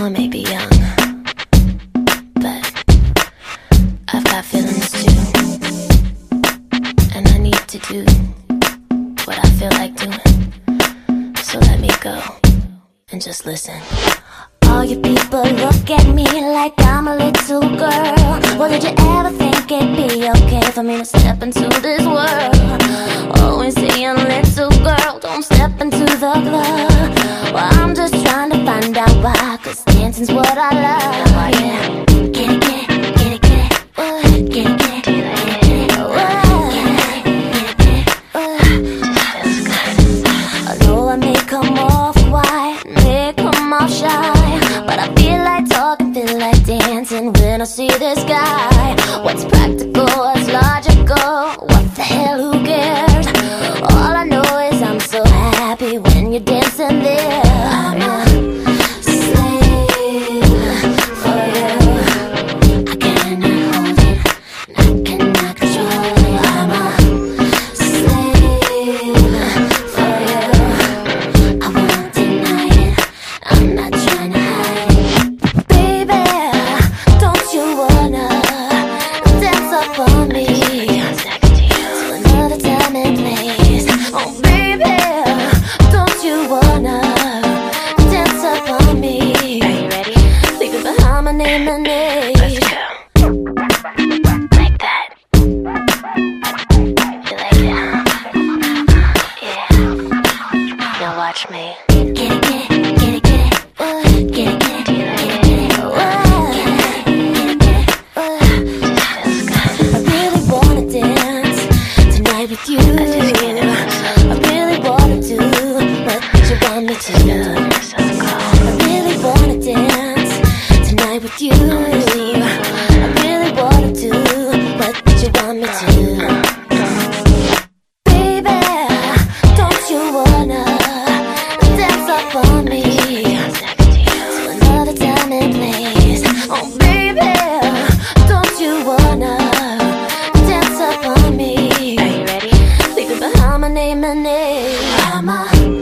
I may be young, but I've got feelings too. And I need to do what I feel like doing. So let me go and just listen. All you people look at me like I'm a little girl. Well, did you ever think it'd be okay for me to step into this world? Dancing's what I love. Oh. Get it, get it, get it, get it. Uh, Get it, get it. Uh, uh. Come off may come off shy, but I feel like talking, feel like dancing when I see this guy. What's practical, what's logical? Watch me. Get it, get it, get it, get it. Get it, get it, get it, get it. I really wanna dance tonight with you. I just can't I really wanna do what you want me to do. for me. To another time and place. Oh baby, don't you wanna Dance up on me? Are you ready? Behind my name and name. I'm a